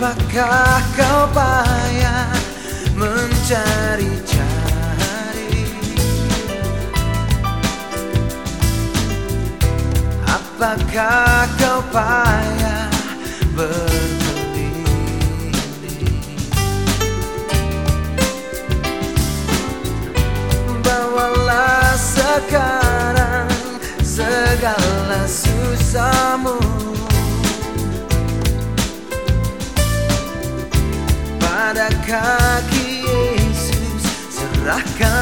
Apakah kau payah mencari-cari Apakah kau payah berkeliling Bawalah sekarang segala susahmu kaki Yesus serahkanlah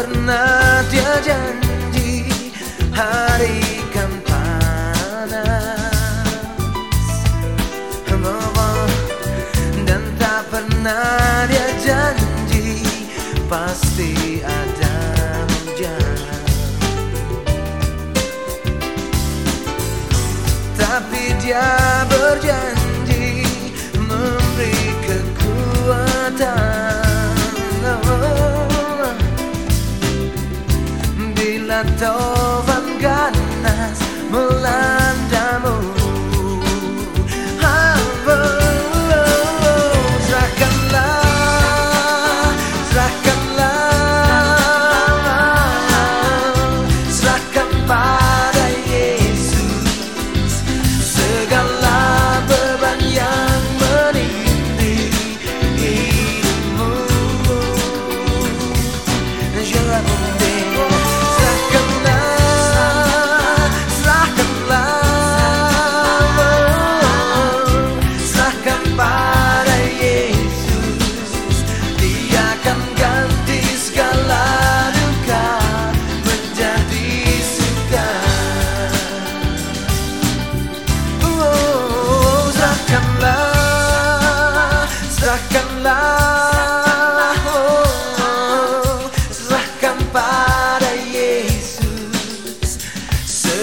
pernah dia janji hari kan panas. Dan tak pernah dia janji pasti ada dan taufan ganas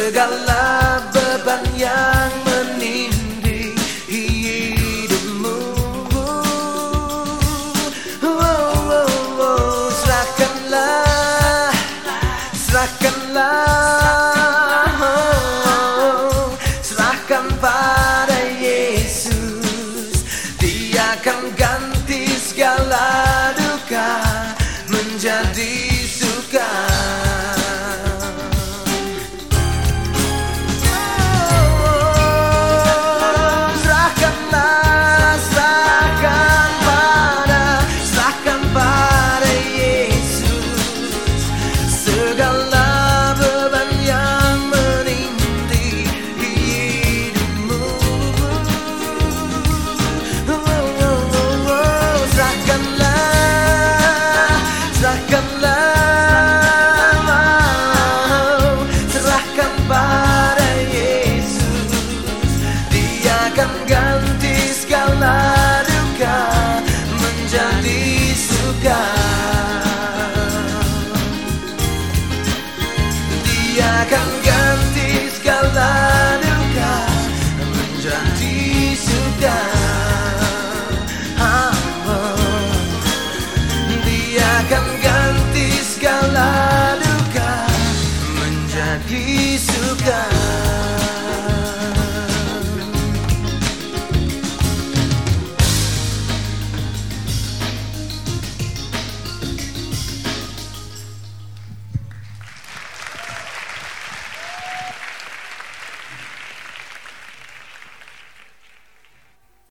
segala beban yang menindih hidupmu oh, oh, oh, oh. Serahkanlah, serahkanlah akan ganti segala akan ganti